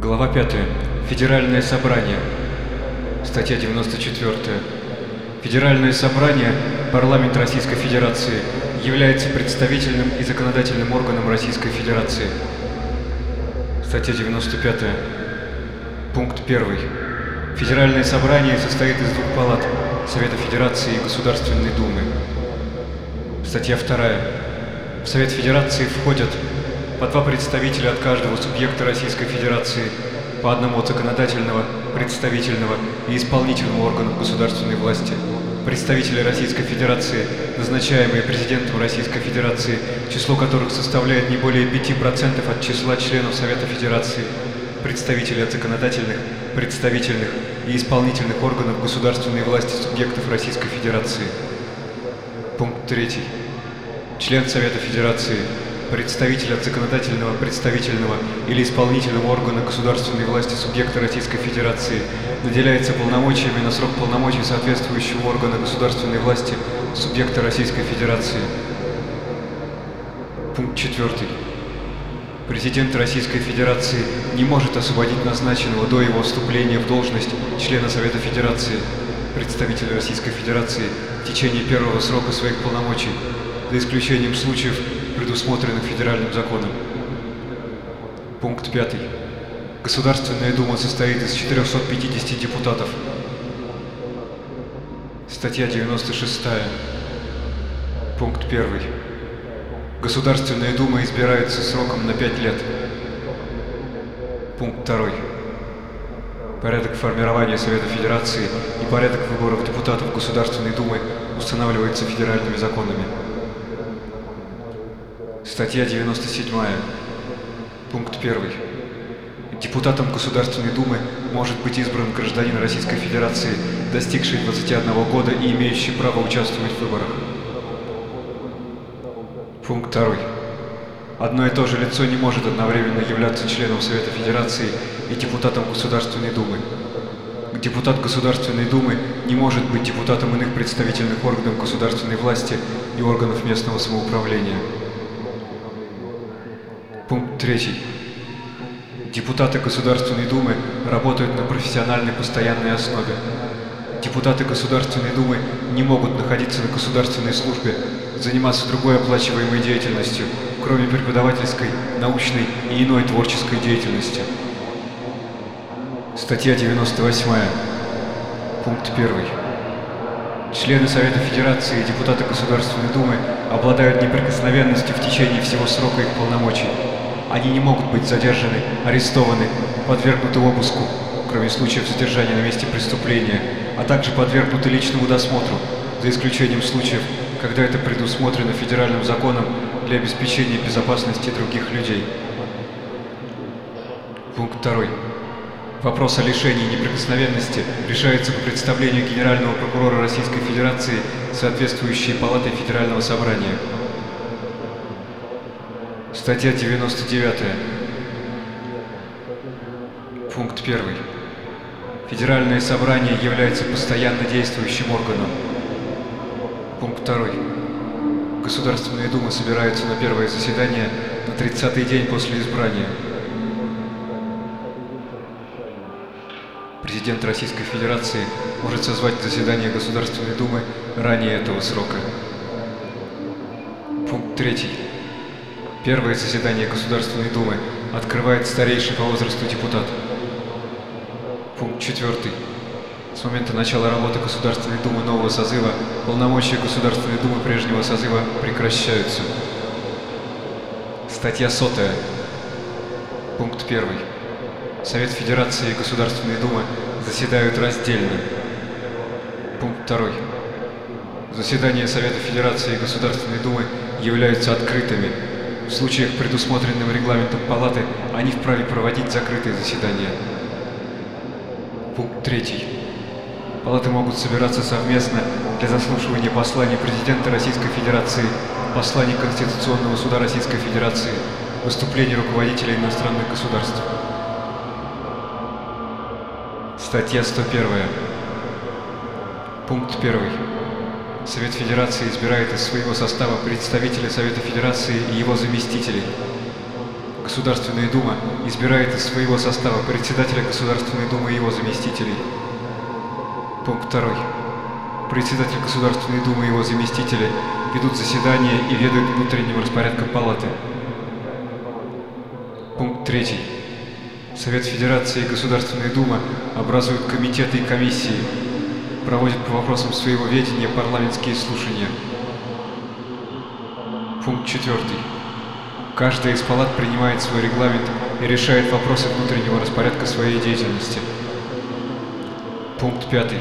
Глава 5. Федеральное собрание. Статья 94. Федеральное собрание, парламент Российской Федерации, является представительным и законодательным органом Российской Федерации. Статья 95. Пункт 1. Федеральное собрание состоит из двух палат – Совета Федерации и Государственной Думы. Статья 2. В Совет Федерации входят по два представителя от каждого субъекта Российской Федерации, по одному от законодательного, представительного и исполнительного органов государственной власти, представители Российской Федерации, назначаемые президентом Российской Федерации, число которых составляет не более 5% от числа членов Совета Федерации, представители от законодательных, представительных и исполнительных органов государственной власти субъектов Российской Федерации. Пункт 3. Член Совета Федерации представитель от законодательного, представительного или исполнительного органа государственной власти субъекта Российской Федерации наделяется полномочиями на срок полномочий соответствующего органа государственной власти субъекта Российской Федерации. Пункт 4. Президент Российской Федерации не может освободить назначенного до его вступления в должность члена Совета Федерации, представителя Российской Федерации в течение первого срока своих полномочий, за исключением случаев, предусмотренных федеральным законом. Пункт 5. Государственная Дума состоит из 450 депутатов. Статья 96. Пункт 1. Государственная Дума избирается сроком на 5 лет. Пункт 2. Порядок формирования Совета Федерации и порядок выборов депутатов Государственной Думы устанавливается федеральными законами. Статья 97. Пункт 1. Депутатом Государственной Думы может быть избран гражданин Российской Федерации, достигший 21 года и имеющий право участвовать в выборах. Пункт 2. Одно и то же лицо не может одновременно являться членом Совета Федерации и депутатом Государственной Думы. Депутат Государственной Думы не может быть депутатом иных представительных органов государственной власти и органов местного самоуправления. Пункт 3. Депутаты Государственной Думы работают на профессиональной постоянной основе. Депутаты Государственной Думы не могут находиться на государственной службе, заниматься другой оплачиваемой деятельностью, кроме преподавательской, научной и иной творческой деятельности. Статья 98. Пункт 1. Члены Совета Федерации и депутаты Государственной Думы обладают неприкосновенностью в течение всего срока их полномочий. Они не могут быть задержаны, арестованы, подвергнуты обыску, кроме случаев задержания на месте преступления, а также подвергнуты личному досмотру, за исключением случаев, когда это предусмотрено федеральным законом для обеспечения безопасности других людей. Пункт 2. Вопрос о лишении неприкосновенности решается по представлению Генерального прокурора Российской Федерации соответствующей палатой Федерального собрания. Статья 99. Пункт 1. Федеральное собрание является постоянно действующим органом. Пункт 2. Государственные думы собираются на первое заседание на 30-й день после избрания. Президент Российской Федерации может созвать заседание Государственной Думы ранее этого срока. Пункт 3. Первое заседание Государственной Думы открывает старейший по возрасту депутат. Пункт 4. С момента начала работы Государственной Думы нового созыва полномочия Государственной Думы прежнего созыва прекращаются. Статья 100. Пункт 1. Совет Федерации и Государственной Думы заседают раздельно. Пункт 2. Заседания Совета Федерации и Государственной Думы являются открытыми. В случаях, предусмотренным регламентом Палаты, они вправе проводить закрытые заседания. Пункт 3. Палаты могут собираться совместно для заслушивания посланий президента Российской Федерации, посланий Конституционного суда Российской Федерации, выступлений руководителей иностранных государств. Статья 101. Пункт 1. Совет Федерации избирает из своего состава представителя Совета Федерации и его заместителей. Государственная Дума избирает из своего состава председателя Государственной Думы и его заместителей. Пункт 2. Председатель Государственной Думы и его заместители ведут заседания и ведают внутренним распорядком палаты. Пункт 3. Совет Федерации и Государственная Дума образуют комитеты и комиссии, проводят по вопросам своего ведения парламентские слушания. Пункт 4. Каждая из палат принимает свой регламент и решает вопросы внутреннего распорядка своей деятельности. Пункт 5.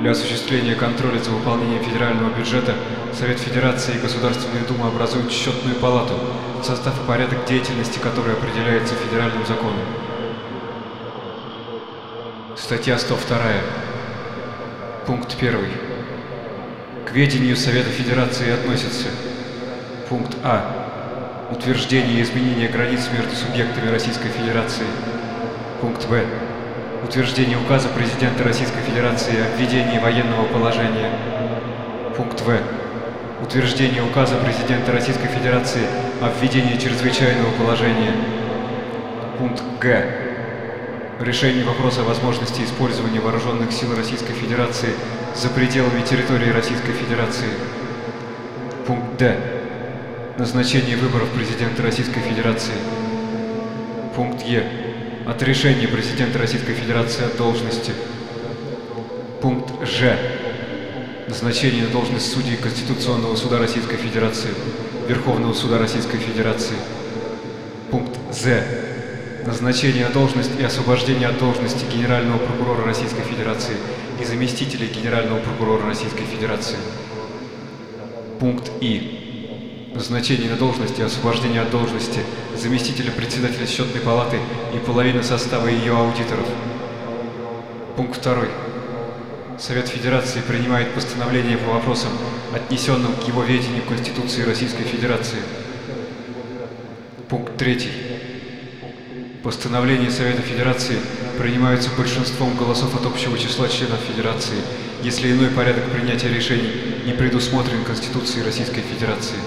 Для осуществления контроля за выполнением федерального бюджета Совет Федерации и Государственная Дума образуют счетную палату, состав и порядок деятельности которой определяется федеральным законом. Статья 102. Пункт 1. К ведению Совета Федерации относятся Пункт А. Утверждение и изменение границ между субъектами Российской Федерации. Пункт Б утверждение указа президента Российской Федерации о введении военного положения. Пункт В. Утверждение указа президента Российской Федерации о введении чрезвычайного положения. Пункт Г. Решение вопроса о возможности использования вооруженных сил Российской Федерации за пределами территории Российской Федерации. Пункт Д. Назначение выборов президента Российской Федерации. Пункт Е от решения президента Российской Федерации о должности. Пункт Ж. Назначение на должность судей Конституционного суда Российской Федерации, Верховного суда Российской Федерации. Пункт З. Назначение на должность и освобождение от должности Генерального прокурора Российской Федерации и заместителей Генерального прокурора Российской Федерации. Пункт И назначение на должность и освобождение от должности заместителя председателя счетной палаты и половины состава ее аудиторов. Пункт 2. Совет Федерации принимает постановление по вопросам, отнесенным к его ведению Конституции Российской Федерации. Пункт 3. Постановления Совета Федерации принимаются большинством голосов от общего числа членов Федерации, если иной порядок принятия решений не предусмотрен Конституцией Российской Федерации.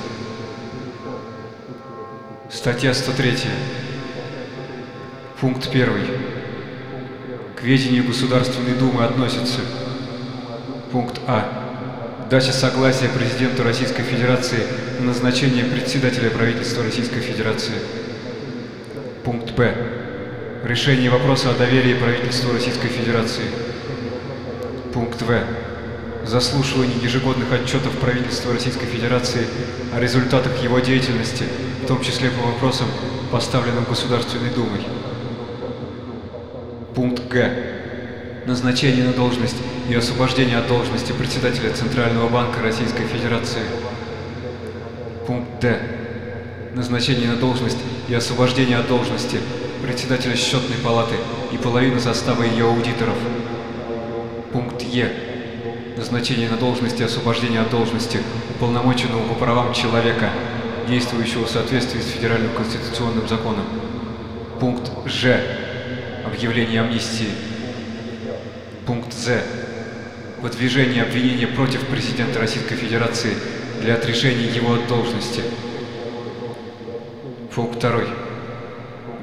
Статья 103. Пункт 1. К ведению Государственной Думы относятся Пункт А. Дача согласия президенту Российской Федерации на назначение председателя правительства Российской Федерации. Пункт Б. Решение вопроса о доверии правительству Российской Федерации. Пункт В заслушивание ежегодных отчетов правительства Российской Федерации о результатах его деятельности, в том числе по вопросам, поставленным Государственной Думой. Пункт Г. Назначение на должность и освобождение от должности председателя Центрального банка Российской Федерации. Пункт Д. Назначение на должность и освобождение от должности председателя Счетной палаты и половины состава ее аудиторов. Пункт Е назначение на должности и освобождение от должности уполномоченного по правам человека, действующего в соответствии с Федеральным конституционным законом. Пункт Ж. Объявление амнистии. Пункт З. Выдвижение обвинения против президента Российской Федерации для отрешения его от должности. Пункт 2.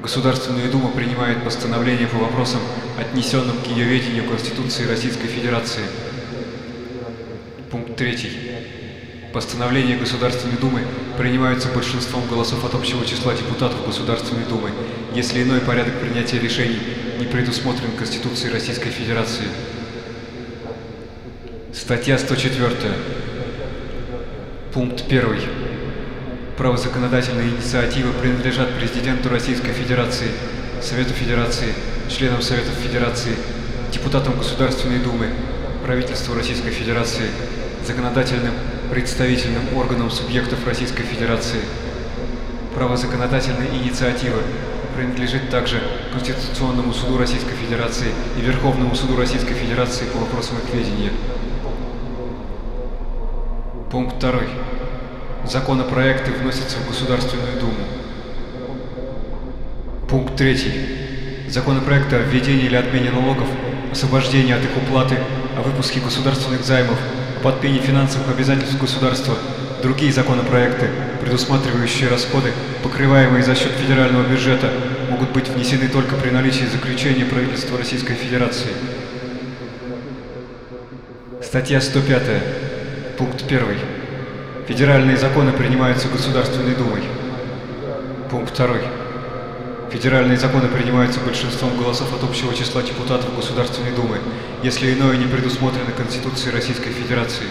Государственная Дума принимает постановления по вопросам, отнесенным к ее ведению Конституции Российской Федерации. Пункт 3. Постановления Государственной Думы принимаются большинством голосов от общего числа депутатов Государственной Думы, если иной порядок принятия решений не предусмотрен Конституцией Российской Федерации. Статья 104. Пункт 1. Право законодательной инициативы принадлежат президенту Российской Федерации, Совету Федерации, членам Советов Федерации, депутатам Государственной Думы, правительству Российской Федерации, законодательным представительным органам субъектов Российской Федерации. Право законодательной инициативы принадлежит также Конституционному суду Российской Федерации и Верховному суду Российской Федерации по вопросам их ведения. Пункт 2. Законопроекты вносятся в Государственную Думу. Пункт 3. Законопроекты о введении или отмене налогов, освобождении от их уплаты, о выпуске государственных займов, подпении финансовых обязательств государства другие законопроекты, предусматривающие расходы, покрываемые за счет федерального бюджета, могут быть внесены только при наличии заключения правительства Российской Федерации. Статья 105. Пункт 1. Федеральные законы принимаются Государственной Думой. Пункт 2. Федеральные законы принимаются большинством голосов от общего числа депутатов Государственной Думы, если иное не предусмотрено Конституцией Российской Федерации.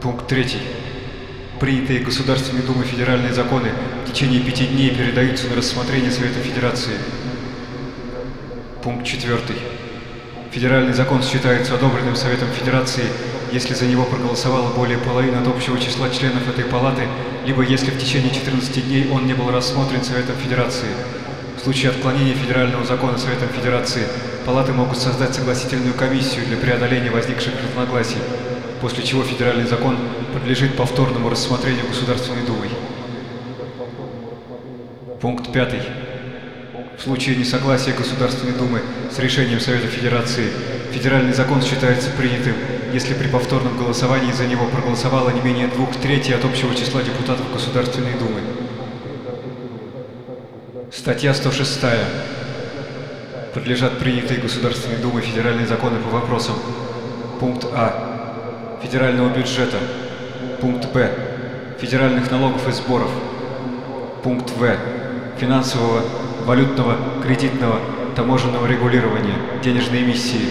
Пункт 3. Принятые Государственной Думой федеральные законы в течение пяти дней передаются на рассмотрение Совета Федерации. Пункт 4. Федеральный закон считается одобренным Советом Федерации, если за него проголосовало более половины от общего числа членов этой палаты, либо если в течение 14 дней он не был рассмотрен Советом Федерации. В случае отклонения федерального закона Советом Федерации, палаты могут создать согласительную комиссию для преодоления возникших разногласий, после чего федеральный закон подлежит повторному рассмотрению Государственной Думой. Пункт 5. В случае несогласия Государственной Думы с решением Совета Федерации, федеральный закон считается принятым, если при повторном голосовании за него проголосовало не менее двух третей от общего числа депутатов Государственной Думы. Статья 106. Подлежат принятые Государственной Думой федеральные законы по вопросам. Пункт А. Федерального бюджета. Пункт Б. Федеральных налогов и сборов. Пункт В. Финансового валютного, кредитного, таможенного регулирования, денежной эмиссии.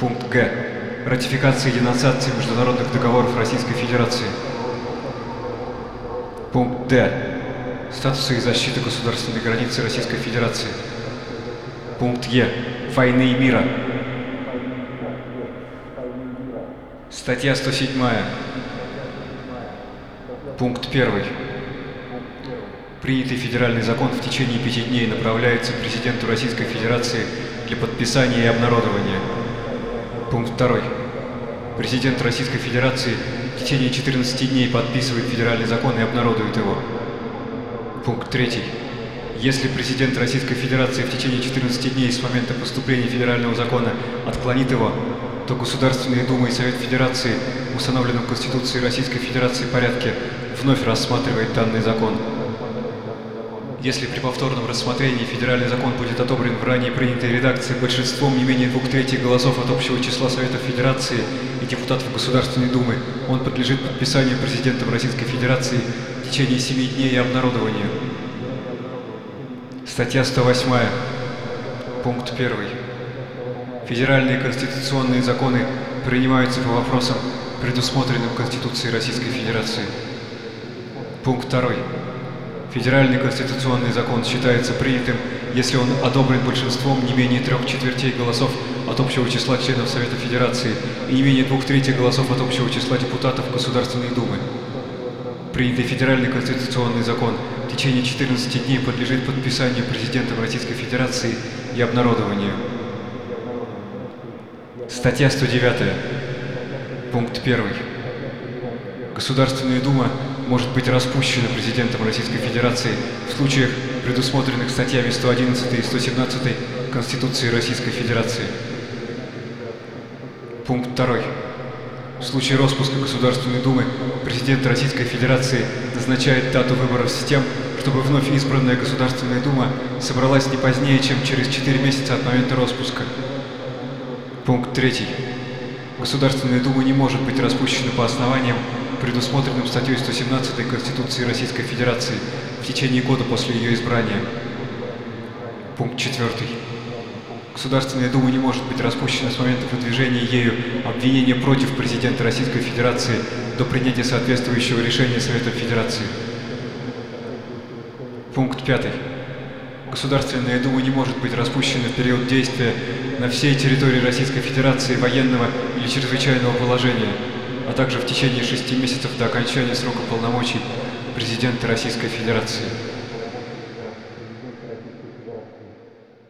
Пункт Г. Ратификации денонсации международных договоров Российской Федерации. Пункт Д. Статуса и защиты государственной границы Российской Федерации. Пункт Е. Войны и мира. Статья 107. Пункт 1. Принятый федеральный закон в течение пяти дней направляется президенту Российской Федерации для подписания и обнародования. Пункт 2. Президент Российской Федерации в течение 14 дней подписывает федеральный закон и обнародует его. Пункт 3. Если президент Российской Федерации в течение 14 дней с момента поступления федерального закона отклонит его, то Государственная Дума и Совет Федерации установленном Конституцией Российской Федерации порядке вновь рассматривает данный закон. Если при повторном рассмотрении федеральный закон будет одобрен в ранее принятой редакции большинством не менее двух третьих голосов от общего числа Советов Федерации и депутатов Государственной Думы, он подлежит подписанию президентом Российской Федерации в течение семи дней и обнародованию. Статья 108. Пункт 1. Федеральные конституционные законы принимаются по вопросам, предусмотренным Конституцией Российской Федерации. Пункт 2. Федеральный конституционный закон считается принятым, если он одобрен большинством не менее трех четвертей голосов от общего числа членов Совета Федерации и не менее двух третьих голосов от общего числа депутатов Государственной Думы. Принятый федеральный конституционный закон в течение 14 дней подлежит подписанию президентом Российской Федерации и обнародованию. Статья 109. Пункт 1. Государственная Дума может быть распущена президентом Российской Федерации в случаях, предусмотренных статьями 111 и 117 Конституции Российской Федерации. Пункт 2. В случае распуска Государственной Думы президент Российской Федерации назначает дату выборов с тем, чтобы вновь избранная Государственная Дума собралась не позднее, чем через 4 месяца от момента распуска. Пункт 3. Государственная Дума не может быть распущена по основаниям, предусмотренным статьей 117 Конституции Российской Федерации в течение года после ее избрания. Пункт 4. Государственная Дума не может быть распущена с момента выдвижения ею обвинения против президента Российской Федерации до принятия соответствующего решения Совета Федерации. Пункт 5. Государственная Дума не может быть распущена в период действия на всей территории Российской Федерации военного или чрезвычайного положения, а также в течение шести месяцев до окончания срока полномочий президента Российской Федерации.